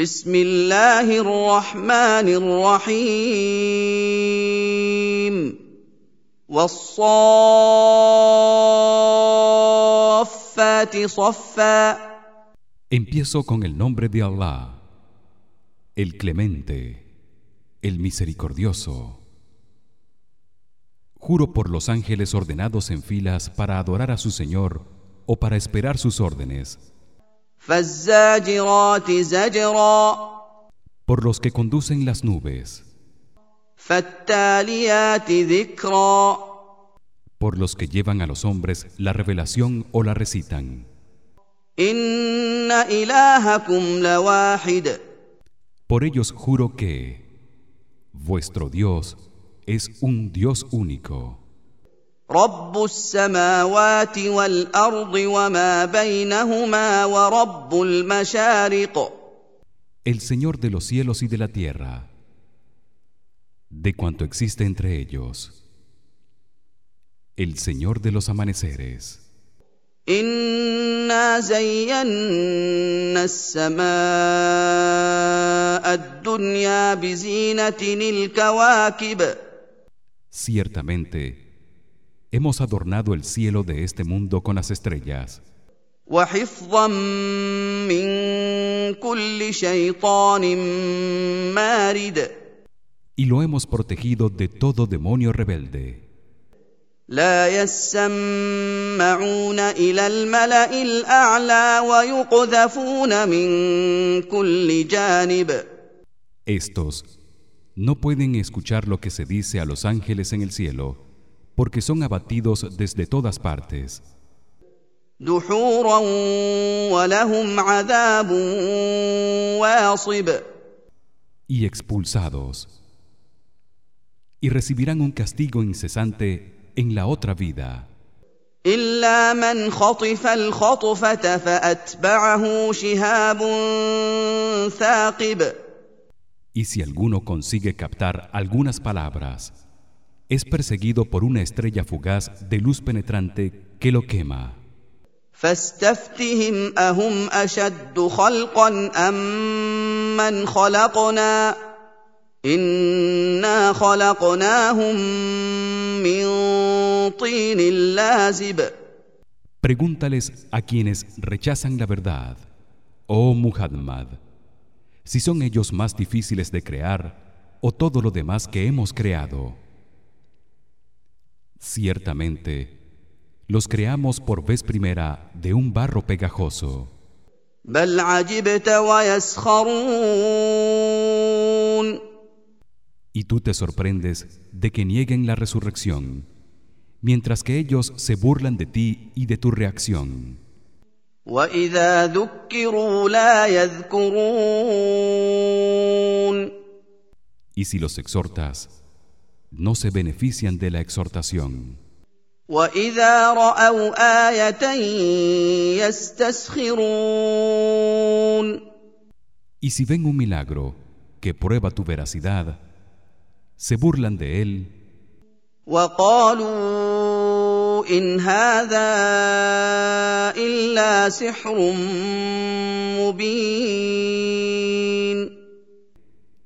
بسم الله الرحمن الرحيم والصافات صفا Empiezo con el nombre de Allah, el Clemente, el Misericordioso. Juro por los ángeles ordenados en filas para adorar a su Señor o para esperar sus órdenes, فالزاجرات زجرا por los que conducen las nubes, por los que llevan a los hombres la revelación o la recitan. Por ellos juro que vuestro Dios es un Dios único. رب السماوات والارض وما بينهما ورب المشارق el Señor de los cielos y de la tierra, de cuanto existe entre ellos, el Señor de los amaneceres. انا زينا السماء الدنيا بزينه الكواكب Ciertamente, hemos adornado el cielo de este mundo con las estrellas وحفظا من كل شيطان مارد y lo hemos protegido de todo demonio rebelde. لا يسمعون الى الملا الاعلى ويقذفون من كل جانب Estos no pueden escuchar lo que se dice a los ángeles en el cielo, porque son abatidos desde todas partes. دحورا ولهم عذاب واصب y expulsados y recibirán un castigo incesante en la otra vida الا من خطف الخطفه فاتبعه شهاب ثاقب y si alguno consigue captar algunas palabras es perseguido por una estrella fugaz de luz penetrante que lo quema فاستفتهم اهم اشد خلقا ام من خلقنا انا خلقناهم من طين لازب pregúntales a quienes rechazan la verdad oh Muhammad si son ellos más difíciles de crear o todo lo demás que hemos creado Ciertamente los creamos por vez primera de un barro pegajoso. Y tú te sorprendes de que nieguen la resurrección, mientras que ellos se burlan de ti y de tu reacción. Y si los exhortas, no se benefician de la exhortación واذا راوا ايه يستسخرون y si ven un milagro que prueba tu veracidad se burlan de él وقالوا ان هذا الا سحر مبين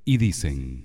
y dicen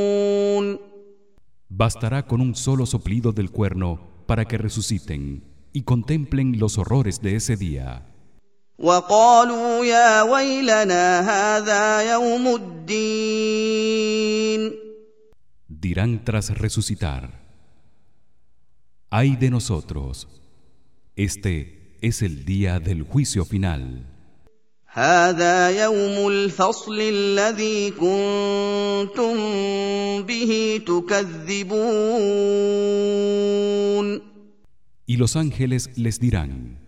bastará con un solo soplido del cuerno para que resuciten y contemplen los horrores de ese día. Dirán tras resucitar: Ay de nosotros, este es el día del juicio final. هذا يوم الفصل الذي كنتم به تكذبون y los ángeles les dirán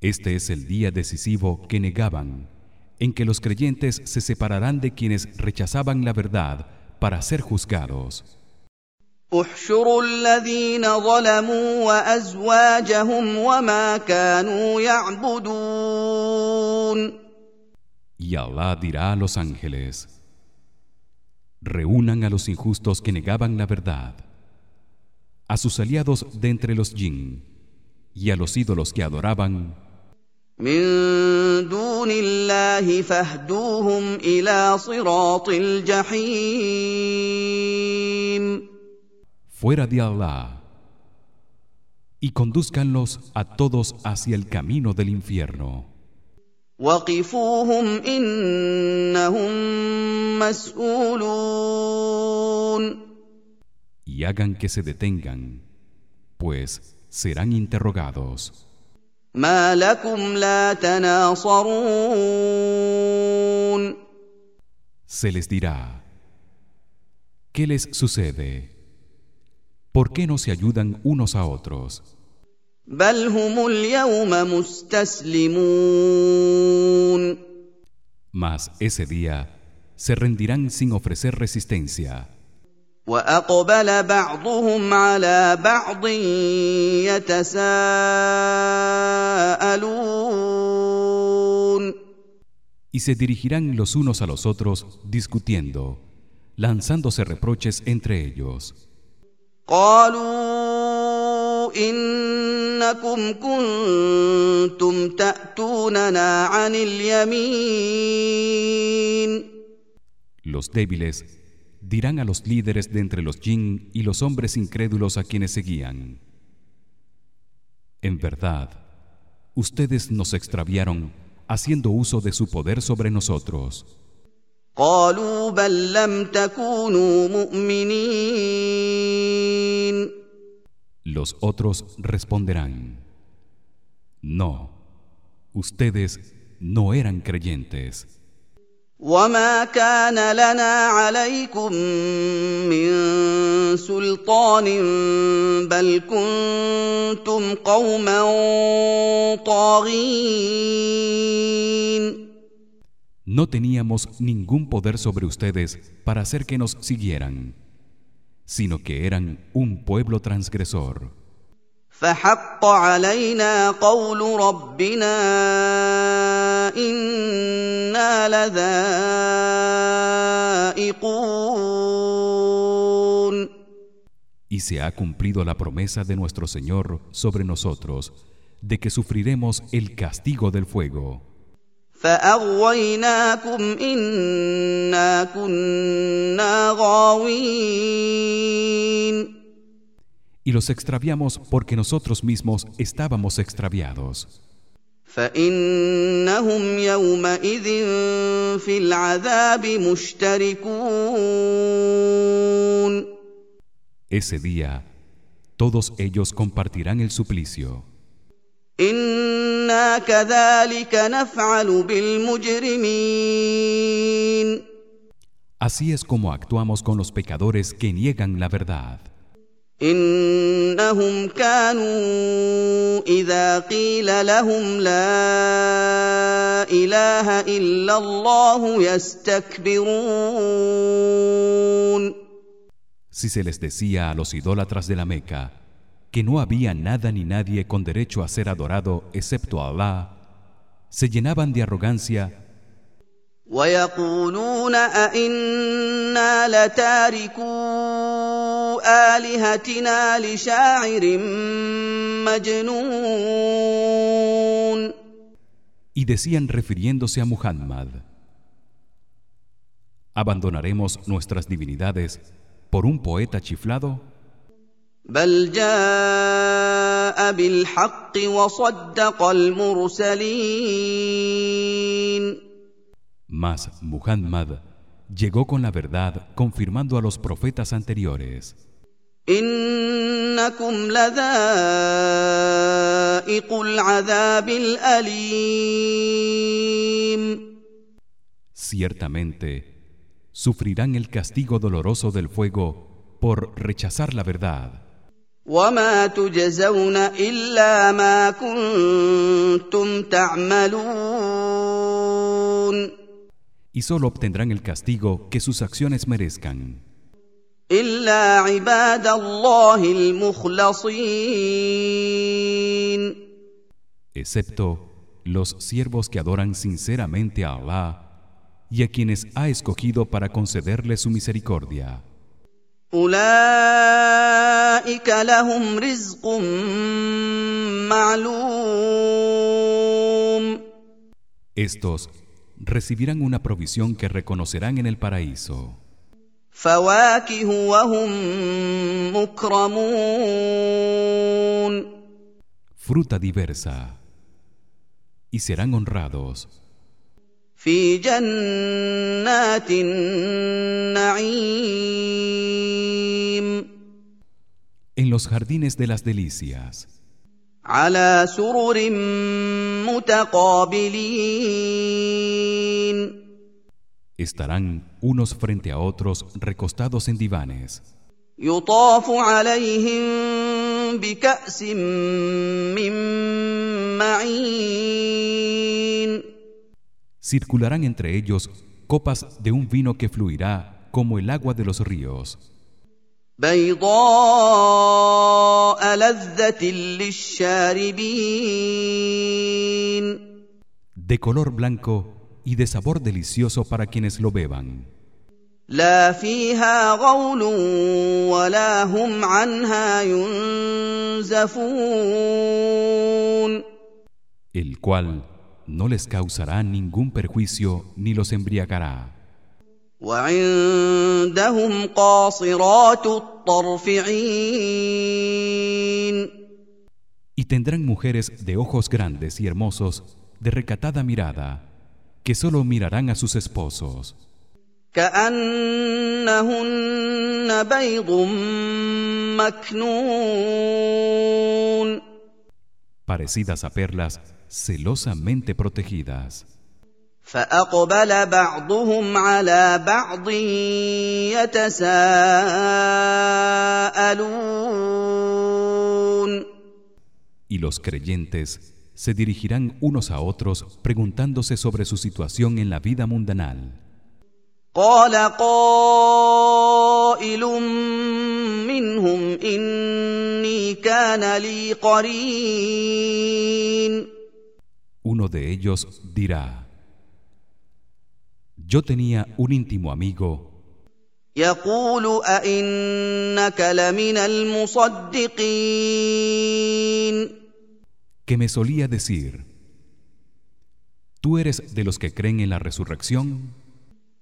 este es el día decisivo que negaban en que los creyentes se separarán de quienes rechazaban la verdad para ser juzgados احشروا الذين ظلموا وازواجهم وما كانوا يعبدون Y Allah dirá a los ángeles Reúnan a los injustos que negaban la verdad a sus aliados de entre los jinn y a los ídolos que adoraban من دون الله فاهدوهم إلى صراط الجحيم fuera de Allah y condúzcanlos a todos hacia el camino del infierno. Y hagan que se detengan, pues serán interrogados. Se les dirá, ¿qué les sucede? ¿Por qué no se ayudan unos a otros? Mas ese día se rendirán sin ofrecer resistencia. Y se dirigirán los unos a los otros discutiendo, lanzándose reproches entre ellos. قالوا انكم كنتم تاتوننا عن اليمين los débiles dirán a los líderes de entre los jinn y los hombres incrédulos a quienes seguían en verdad ustedes nos extraviaron haciendo uso de su poder sobre nosotros قالوا بل لم تكونوا مؤمنين los otros responderán no ustedes no eran creyentes وما كان لنا عليكم من سلطان بل كنتم قوما طاغين no teníamos ningún poder sobre ustedes para hacer que nos siguieran sino que eran un pueblo transgresor فحق علينا قول ربنا انا لذائقون y se ha cumplido la promesa de nuestro Señor sobre nosotros de que sufriremos el castigo del fuego فاغويناكم انا كنا غاوين y los extraviamos porque nosotros mismos estábamos extraviados فانهم يومئذ في العذاب مشتركون ese día todos ellos compartirán el suplicio انا كذلك نفعل بالمجرمين así es como actuamos con los pecadores que niegan la verdad انهم كانوا اذا قيل لهم لا اله الا الله يستكبرون si se les decía a los idólatras de la Meca que no había nada ni nadie con derecho a ser adorado excepto Allah se llenaban de arrogancia ويقولون أئنا لتاركو آلهتنا لشاعر مجنون y decían refiriéndose a Muhammad abandonaremos nuestras divinidades por un poeta chiflado بل جاء بالحق وصدق المرسلين mas Muhammad llegó con la verdad confirmando a los profetas anteriores إنكم لذائق العذاب الأليم ciertamente sufrirán el castigo doloroso del fuego por rechazar la verdad وما تجزون إلا ما كنتم تعملون y solo obtendrán el castigo que sus acciones merezcan إلا عباد الله المخلصين excepto los siervos que adoran sinceramente a Allah y a quienes ha escogido para concederles su misericordia أولئك لهم رزق معلوم estos recibirán una provisión que reconocerán en el paraíso فواكه وهم مكرمون fruta diversa y serán honrados في جنات النعيم en los jardines de las delicias على سرر متقابلين estarán unos frente a otros recostados en divanes يطاف عليهم بكأس من معين circularán entre ellos copas de un vino que fluirá como el agua de los ríos. De color blanco y de sabor delicioso para quienes lo beban. El cual no les causará ningún perjuicio ni los embriagará. Y tendrán mujeres de ojos grandes y hermosos, de recatada mirada, que solo mirarán a sus esposos. Parecidas a perlas celosamente protegidas فأقبل بعضهم على بعض يتساءلون y los creyentes se dirigirán unos a otros preguntándose sobre su situación en la vida mundanal قال قائل منهم إني كان لي قرين uno de ellos dirá yo tenía un íntimo amigo يقول أئنك لمن المصدقين que me solía decir tú eres de los que creen en la resurrección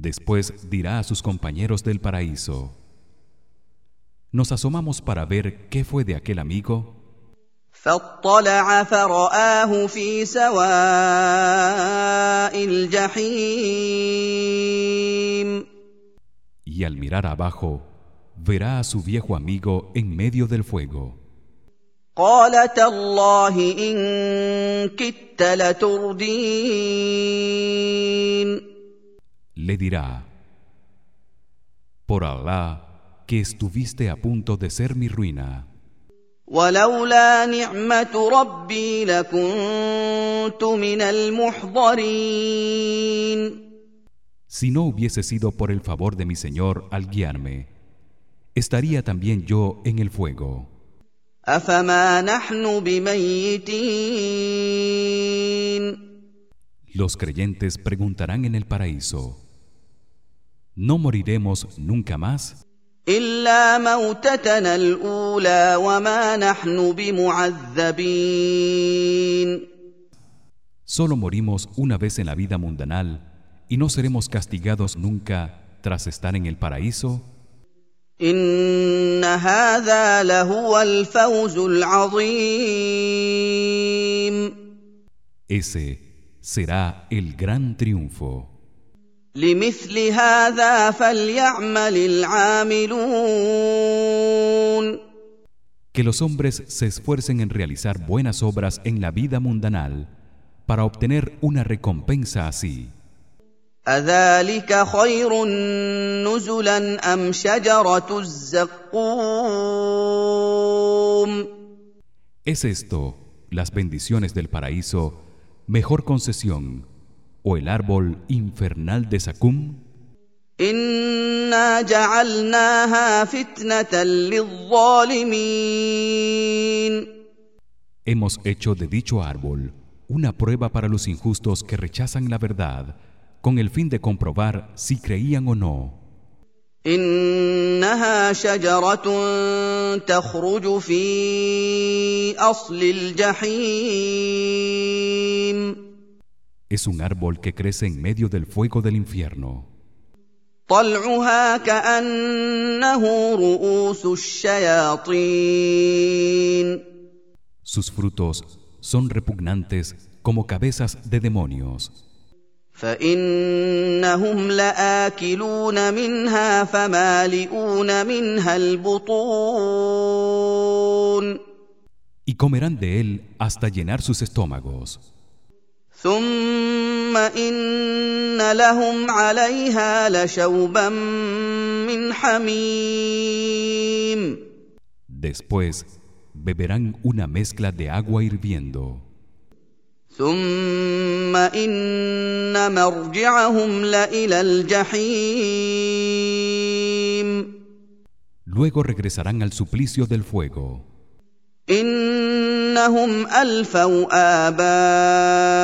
después dirá a sus compañeros del paraíso nos asomamos para ver qué fue de aquel amigo فاطلع فرآه في سواء الجحيم y al mirar abajo verá a su viejo amigo en medio del fuego قال تالله إن كدت لتردين le dirá Por Allah que estuviste a punto de ser mi ruina Si no hubiese sido por el favor de mi Señor al guiarme estaría también yo en el fuego. Los creyentes preguntarán en el paraíso: ¿No moriremos nunca más? Solo morimos una vez en la vida mundanal y no seremos castigados nunca tras estar en el paraíso. Ese será el gran triunfo. Que los hombres se esfuercen en realizar buenas obras en la vida mundanal para obtener una recompensa así. ¿Es esto las bendiciones del paraíso mejor concesión o el árbol infernal de Sacum? Hemos hecho de dicho árbol una prueba para los injustos que rechazan la verdad con el fin de comprobar si creían o no. انها شجره تخرج في اصل الجحيم Es un árbol que crece en medio del fuego del infierno. طلعها كانه رؤوس الشياطين Sus frutos son repugnantes como cabezas de demonios. فانهم لاكلون منها فمالئون منها البطون Y comerán de él hasta llenar sus estómagos. ثم ان لهم عليها لشوبا من حميم Después beberán una mezcla de agua hirviendo. ثم ان مرجعهم لالى الجحيم Luego regresarán al suplicio del fuego. انهم الفوا اباءهم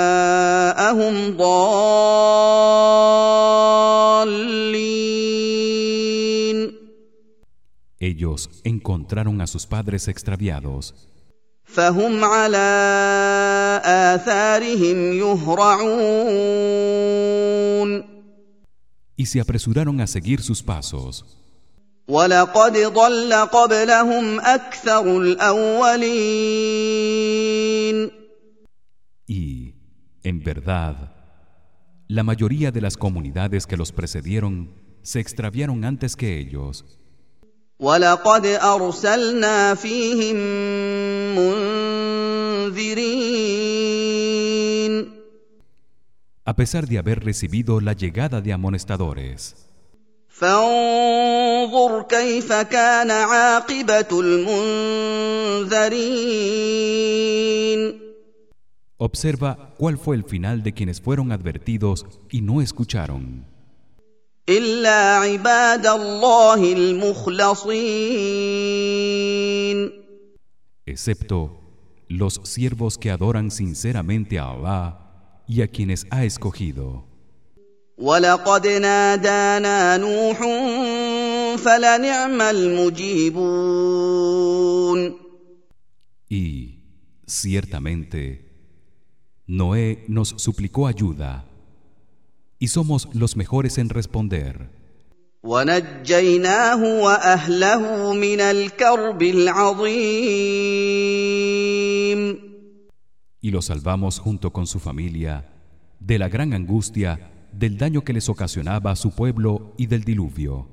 ضالين Ellos encontraron a sus padres extraviados فهم على اثارهم يهرعون y se apresuraron a seguir sus pasos. ولقد ضل قبلهم اكثر الاولين Y, en verdad, la mayoría de las comunidades que los precedieron se extraviaron antes que ellos. ولقد ارسلنا فيهم منذرين a pesar de haber recibido la llegada de amonestadores. فانظر كيف كان عاقبه المنذرين Observa cuál fue el final de quienes fueron advertidos y no escucharon, الا عباد الله المخلصين excepto los siervos que adoran sinceramente a Allah y a quienes ha escogido. ولقد نادانا نوح فلنعم المجيبون Y, ciertamente, Noé nos suplicó ayuda, y somos los mejores en responder. Y lo salvamos junto con su familia de la gran angustia del daño que les ocasionaba a su pueblo y del diluvio.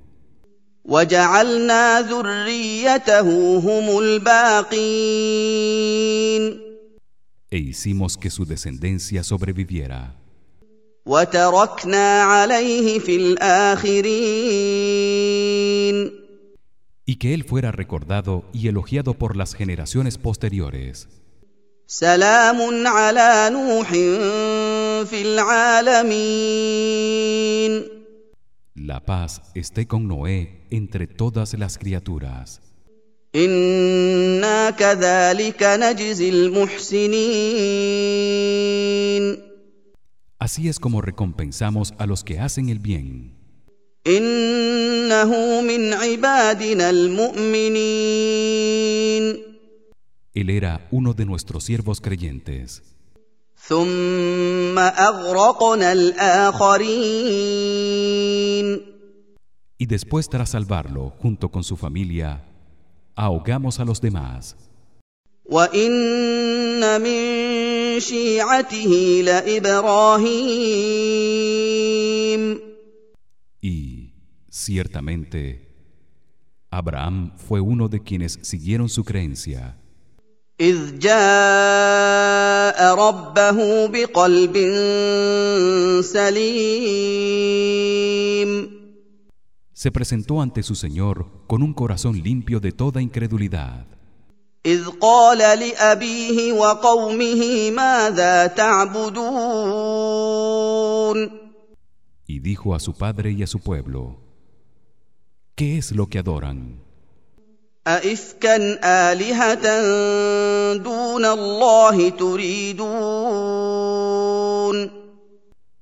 E hicimos que su descendencia sobreviviera. y que él fuera recordado y elogiado por las generaciones posteriores سلام على نوح في العالمين la paz esté con Noé entre todas las criaturas انا كذلك نجزي المحسنين Así es como recompensamos a los que hacen el bien. Él era uno de nuestros siervos creyentes. Y después tras salvarlo junto con su familia, ahogamos a los demás. وان من شيعته لابراهيم Y ciertamente Abraham fue uno de quienes siguieron su creencia. اذ جاء ربه بقلب سليم Se presentó ante su Señor con un corazón limpio de toda incredulidad. اذ قال لابيه وقومه ماذا تعبدون Y dijo a su padre y a su pueblo: ¿Qué es lo que adoran? أئفكا آلهة دون الله تريدون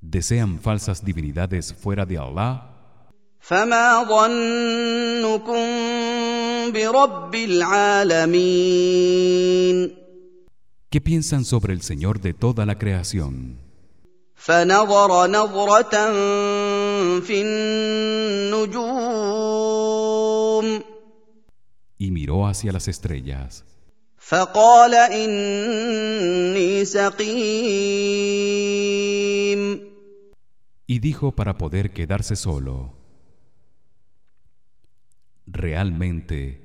¿Desean falsas divinidades fuera de Allah? فما ظنكم برب العالمين ¿Qué piensan sobre el Señor de toda la creación? فنظر نظرة في النجوم Y miró hacia las estrellas فقال إني سقيم y dijo para poder quedarse solo: Realmente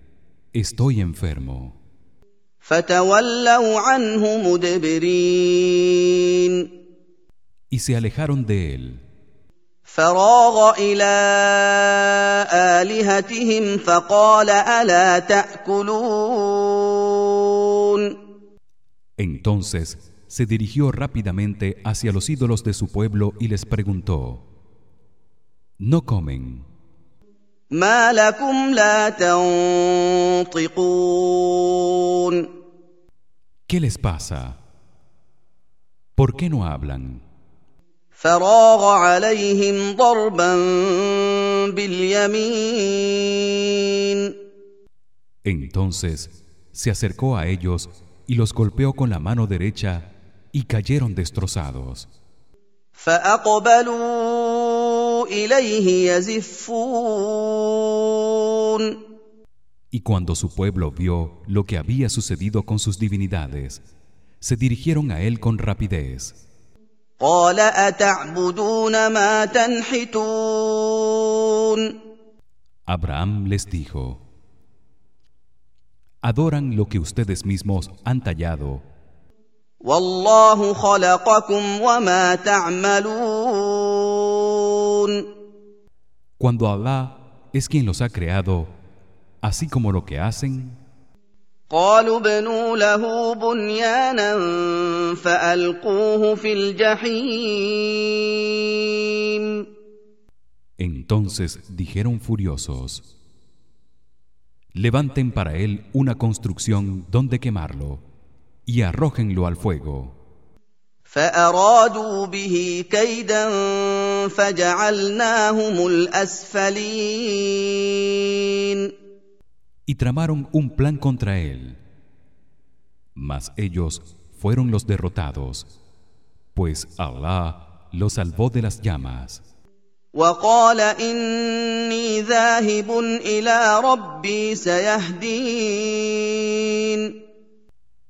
estoy enfermo. فتولوا عنه مدبرين Y se alejaron de él. فراغ الى الهتهم فقال الا تاكلون Entonces se dirigió rápidamente hacia los ídolos de su pueblo y les preguntó: ¿No comen? ما لكم لا تنطقون ¿Qué les pasa? ¿Por qué no hablan? فراغ عليهم ضربا باليمين Entonces se acercó a ellos y los golpeó con la mano derecha y cayeron destrozados. فاقبلوا اليه يزفون Y cuando su pueblo vio lo que había sucedido con sus divinidades, se dirigieron a él con rapidez. قال اتعبدون ما تنحتون Abraham les dijo: Adoran lo que ustedes mismos han tallado, والله خلقكم وما تعملون cuando Allah es quien los ha creado, así como lo que hacen. قالوا ابنوا له بنيانا فالقوه في الجحيم Entonces dijeron furiosos: Levanten para él una construcción donde quemarlo y arrójenlo al fuego. فارادوا به كيدا فجعلناهم الاسفلين y tramaron un plan contra él. Mas ellos fueron los derrotados, pues Allah los salvó de las llamas. وقال اني ذاهب الى ربي سيهدين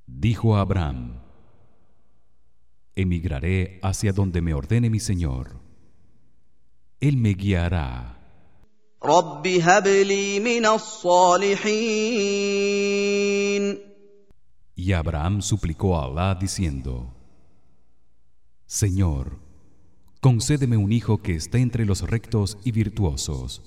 Dijo a Abraham: emigraré hacia donde me ordene mi Señor. Él me guiará. Y Abraham suplicó a Alá diciendo: Señor, concédeme un hijo que esté entre los rectos y virtuosos.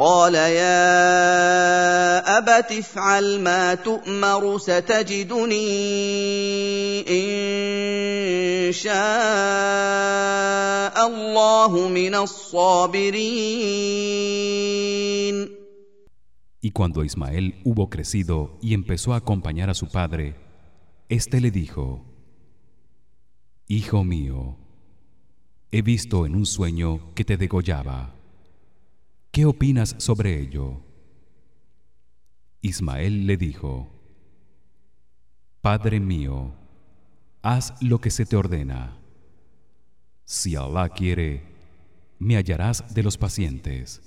قال يا ابت افعل ما تؤمر ستجدني ان شاء الله من الصابرين Y cuando Ismael hubo crecido y empezó a acompañar a su padre, éste le dijo: Hijo mío, he visto en un sueño que te degollaba. ¿Qué opinas sobre ello? Ismael le dijo: Padre mío, haz lo que se te ordena. Si Allah quiere, me hallarás de los pacientes.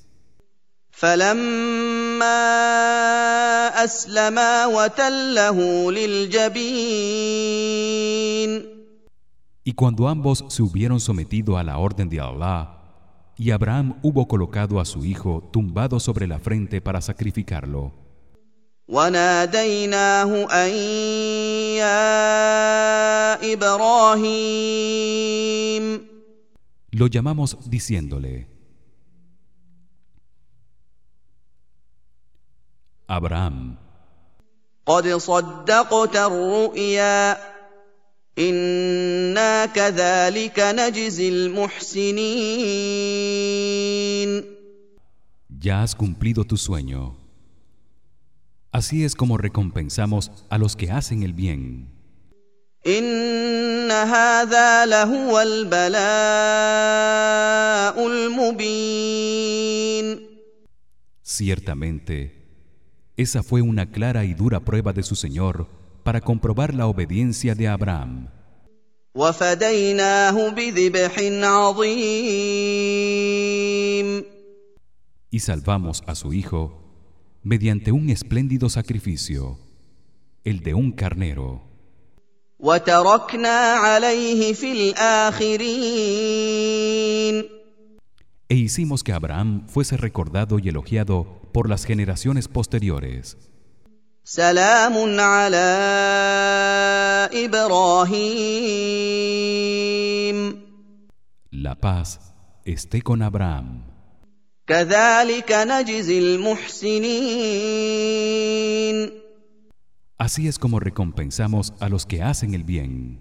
Y cuando ambos se hubieron sometido a la orden de Allah y Abraham hubo colocado a su hijo tumbado sobre la frente para sacrificarlo. Lo llamamos diciéndole, Abraham, انا كذلك نجزي المحسنين Ya has cumplido tu sueño. Así es como recompensamos a los que hacen el bien. ان هذا لهو البلاء المبين Ciertamente esa fue una clara y dura prueba de su Señor para comprobar la obediencia de Abraham. Y salvamos a su hijo mediante un espléndido sacrificio, el de un carnero. E hicimos que Abraham fuese recordado y elogiado por las generaciones posteriores. La paz esté con Abraham. Así es como recompensamos a los que hacen el bien.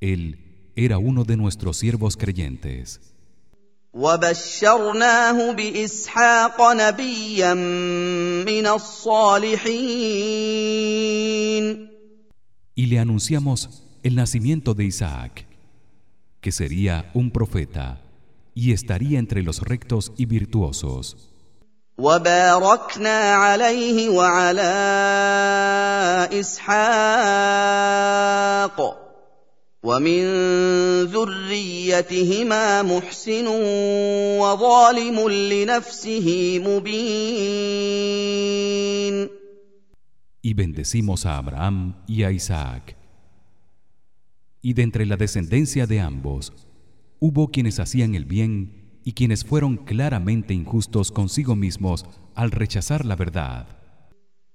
Él era uno de nuestros siervos creyentes. Y le anunciamos el nacimiento de Isaac, que sería un profeta y estaría entre los rectos y virtuosos. ومن ذريتهما محسن وظالم لنفسه مبين Y bendecimos a Abraham y a Isaac. Y de entre la descendencia de ambos hubo quienes hacían el bien y quienes fueron claramente injustos consigo mismos al rechazar la verdad.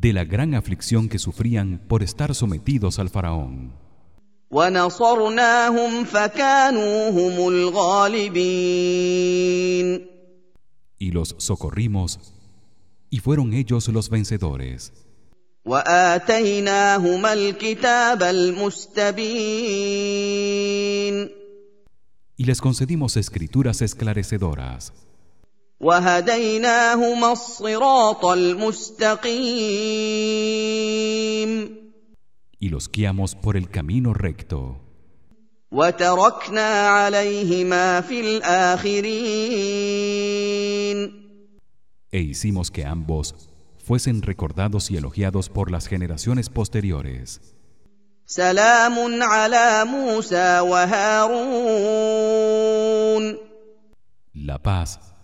de la gran aflicción que sufrían por estar sometidos al faraón. Y los socorrimos y fueron ellos los vencedores. Y les concedimos escrituras esclarecedoras. وهديناهما الصراط المستقيم y los guiamos por el camino recto وتركنا عليهما في الآخرين e hicimos que ambos fuesen recordados y elogiados por las generaciones posteriores سلام على موسى وهارون La paz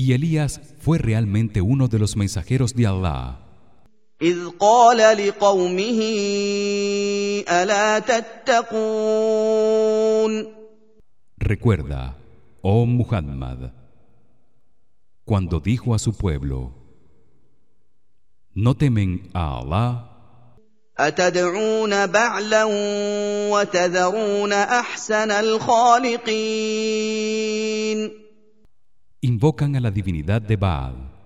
Y Elías fue realmente uno de los mensajeros de Allah. اذ قال لقومه الا تتقون Recuerda, oh Muhammad, cuando dijo a su pueblo: ¿No temen a Allah? اتدعون بعلا وتذرون احسن الخالقين Invocan a la divinidad de Baal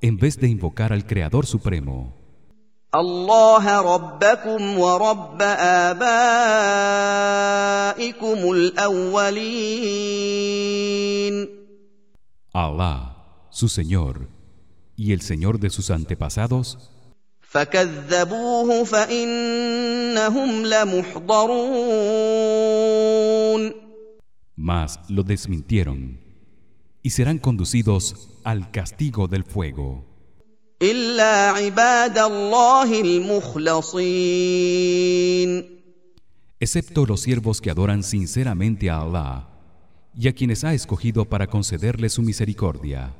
en vez de invocar al Creador Supremo. الله ربكم ورب ابائكم الاولين Allah, su Señor, y el Señor de sus antepasados, فكذبوه فانهم لمحضرون mas lo desmintieron y serán conducidos al castigo del fuego. Excepto los siervos que adoran sinceramente a Allah y a quienes ha escogido para concederle su misericordia.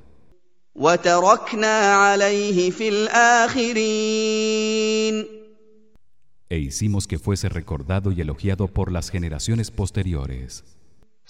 E hicimos que fuese recordado y elogiado por las generaciones posteriores.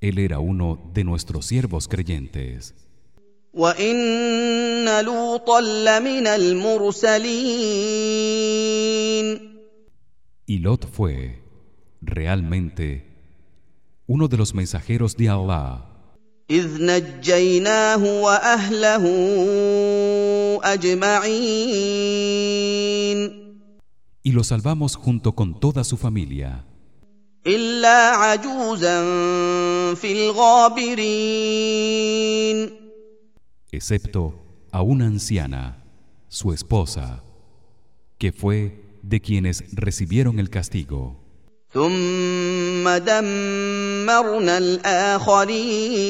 él era uno de nuestros siervos creyentes. Y Lot fue realmente uno de los mensajeros de Allah. Y lo salvamos junto con toda su familia الا عجوزا في الغابرين excepto a una anciana, su esposa, que fue de quienes recibieron el castigo. ثم دمرنا الاخرين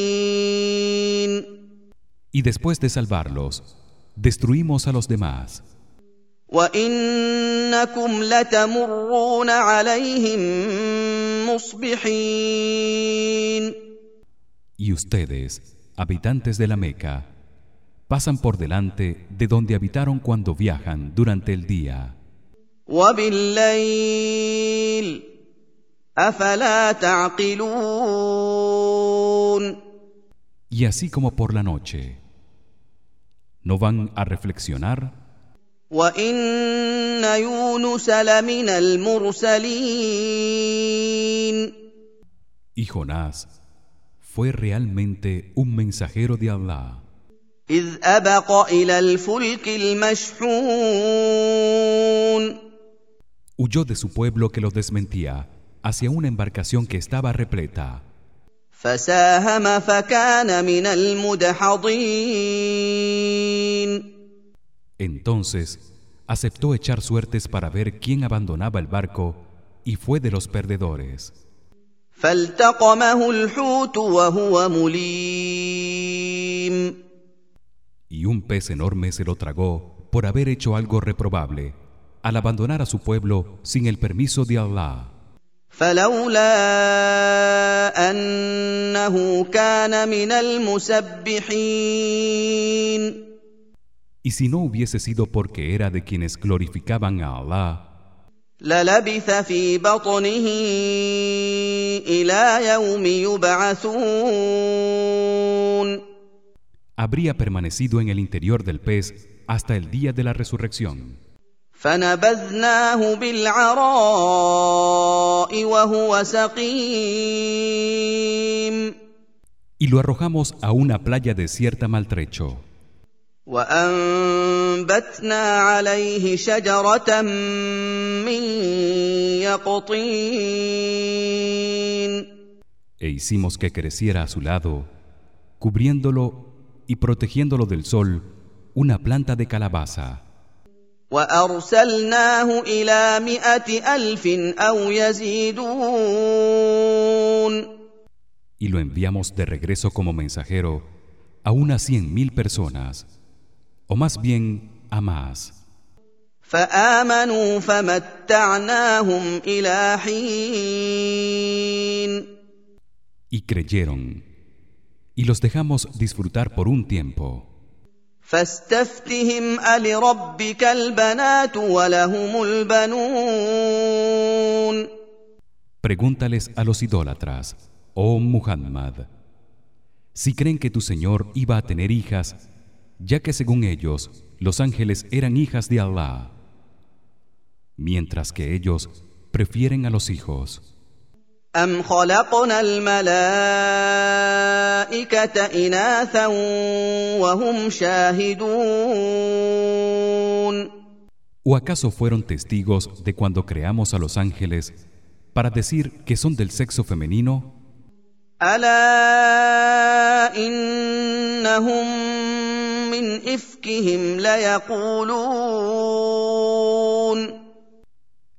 Y después de salvarlos, destruimos a los demás. وانكم لتمرون عليهم مصبحين Y ustedes, habitantes de la Meca, pasan por delante de donde habitaron cuando viajan durante el día. وبالليل افلا تعقلون Y así como por la noche. ¿No van a reflexionar? وان يونس لمن المرسلين Y Jonás fue realmente un mensajero de Allah. اذ ابق الى الفلك المشحون Huyó de su pueblo que lo desmentía hacia una embarcación que estaba repleta. فساهم فكان من المدحضين Entonces aceptó echar suertes para ver quién abandonaba el barco y fue de los perdedores. فالتقمه الحوت وهو مليم Y un pez enorme se lo tragó por haber hecho algo reprobable al abandonar a su pueblo sin el permiso de Allah. فلولا انه كان من المسبحين Y si no hubiese sido porque era de quienes glorificaban a Allah, للبث في بطنه الى يوم يبعثون habría permanecido en el interior del pez hasta el día de la resurrección فنبذناه بالعراء وهو سقيم y lo arrojamos a una playa desierta maltrecho وانبتنا عليه شجره من يقطين e hicimos que creciera a su lado cubriéndolo y protegiéndolo del sol una planta de calabaza وارسلناه الى مائه الف او يزيدون y lo enviamos de regreso como mensajero a unas cien mil personas o más bien a más فامنوا فمتعناهم الى حين y creyeron y los dejamos disfrutar por un tiempo فاستفتهم ألربك البنات ولهم البنون Pregúntales a los idólatras, oh Muhammad, si creen que tu Señor iba a tener hijas, ya que según ellos los ángeles eran hijas de Allah, mientras que ellos prefieren a los hijos. أم خلقنا الملائكة إناثا وهم شاهدون ¿O acaso fueron testigos de cuando creamos a los ángeles para decir que son del sexo femenino? ألا إنهم من إفكهم ليقولون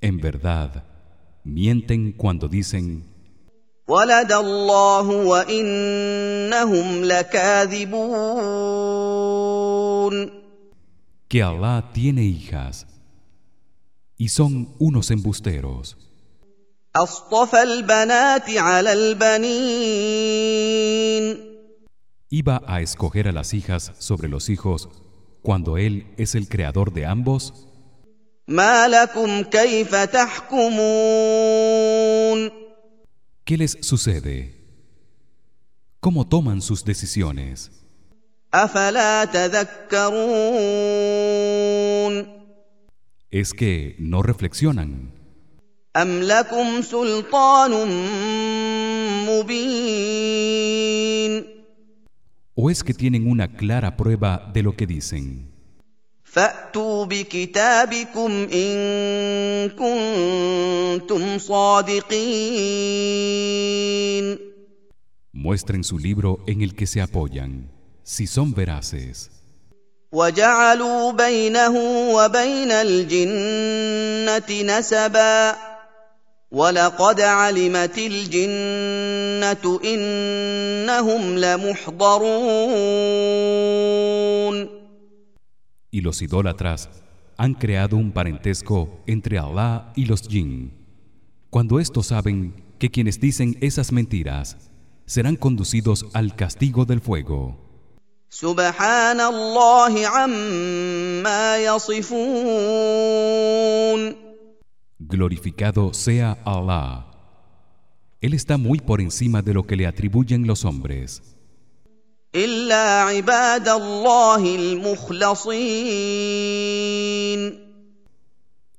En verdad, mienten cuando dicen ولد الله وإنهم لكاذبون que Allah tiene hijas y son unos embusteros. أصطفى البنات على البنين iba a escoger a las hijas sobre los hijos cuando él es el creador de ambos? ¿Qué les sucede? ¿Cómo toman sus decisiones? Es que no reflexionan ¿O es que tienen una clara prueba de lo que dicen? فأتوا بكتابكم إن كنتم صادقين Muestren su libro en el que se apoyan, si son veraces. وجعلوا بينه وبين الجنة نسبا ولقد علمت الجنة إنهم لمحضرون Y los idólatras han creado un parentesco entre Allah y los jinn. Cuando estos saben que quienes dicen esas mentiras serán conducidos al castigo del fuego. سبحان الله عما يصفون Glorificado sea Allah. Él está muy por encima de lo que le atribuyen los hombres.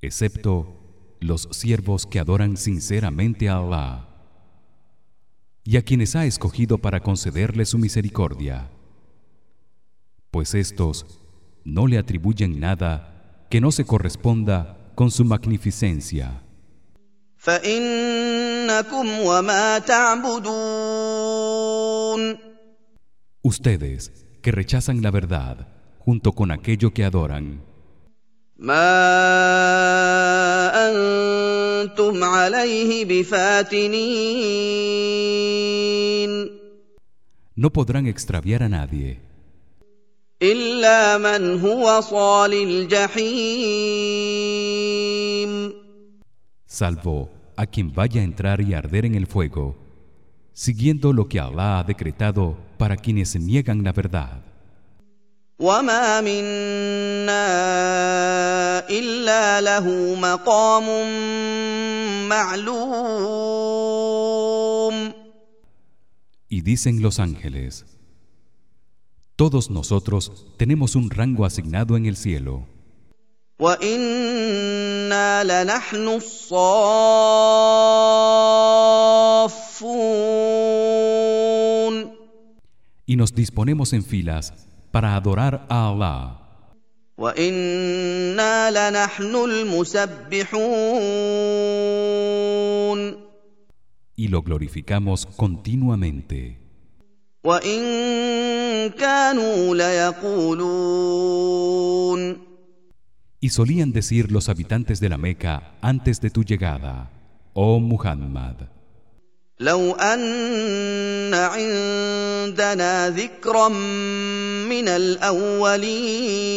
Excepto los siervos que adoran sinceramente a Allah y a quienes ha escogido para concederle su misericordia. Pues estos no le atribuyen nada que no se corresponda con su magnificencia. Ustedes que rechazan la verdad junto con aquello que adoran. No podrán extraviar a nadie إلا من هو صال الجحيم salvo a quien vaya a entrar y arder en el fuego siguiendo lo que Allah ha decretado para quienes niegan la verdad وما منا الا له مقام معلوم Y dicen los ángeles todos nosotros tenemos un rango asignado en el cielo. Y nos disponemos en filas para adorar a Allah. Y lo glorificamos continuamente. كانوا ليقولون Y solían decir los habitantes de la Meca antes de tu llegada, oh Muhammad, لو ان عندنا ذكرا من الاولين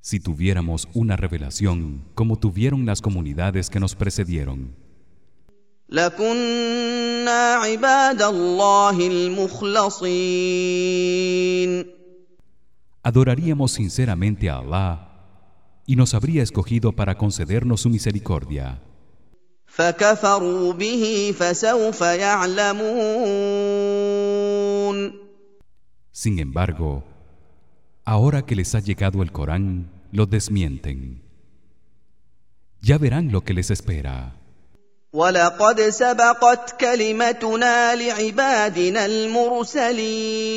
si tuviéramos una revelación como tuvieron las comunidades que nos precedieron, لكنا عباد الله المخلصين adoraríamos sinceramente a Allah y nos habría escogido para concedernos su misericordia. فكفروا به فسوف يعلمون Sin embargo, ahora que les ha llegado el Corán, lo desmienten. Ya verán lo que les espera. ولقد سبقت كلمتنا لعبادنا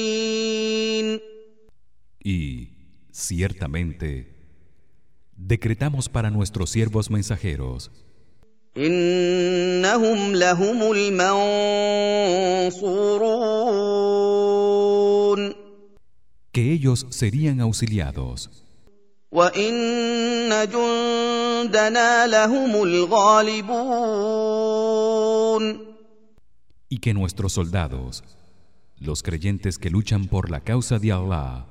المرسلين Y ciertamente decretamos para nuestros siervos mensajeros انهم لهم المنصورون que ellos serían auxiliados وان جندنا لهم الغالبون y que nuestros soldados los creyentes que luchan por la causa de Allah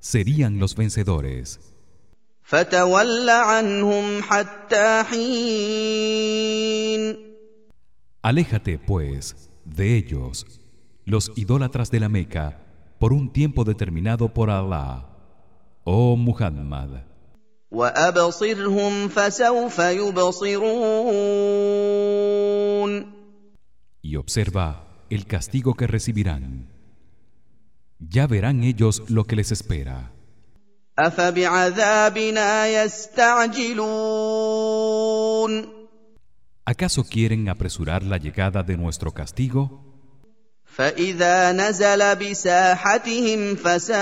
serían los vencedores فتول عنهم حتى حين Aléjate pues de ellos los idólatras de la Meca por un tiempo determinado por Allah oh Muhammad وابصرهم فسوف يبصرون y observa el castigo que recibirán ya verán ellos lo que les espera افبعذابنا يستعجلون ¿Acaso quieren apresurar la llegada de nuestro castigo? فاذا نزل بساحتهم فساء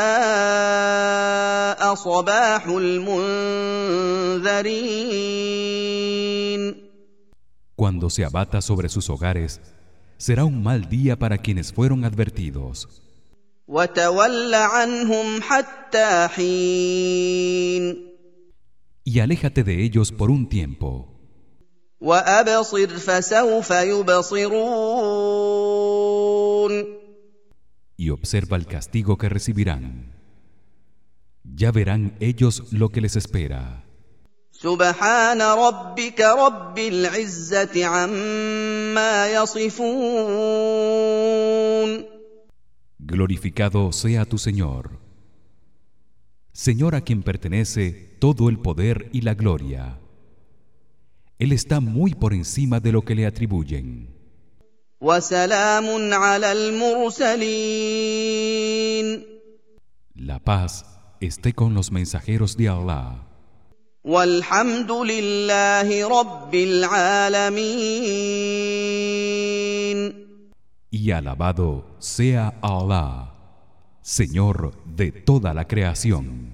صباح المنذرين Cuando se abata sobre sus hogares, será un mal día para quienes fueron advertidos. وتول عنهم حتى حين Y aléjate de ellos por un tiempo. وابصر فسوف يبصرون y observa el castigo que recibirán. Ya verán ellos lo que les espera. سبحان ربك رب العزه عما يصفون Glorificado sea tu Señor. Señor a quien pertenece todo el poder y la gloria. Él está muy por encima de lo que le atribuyen. وسلام على المرسلين La paz esté con los mensajeros de Allah. والحمد لله رب العالمين Y alabado sea Allah, Señor de toda la creación.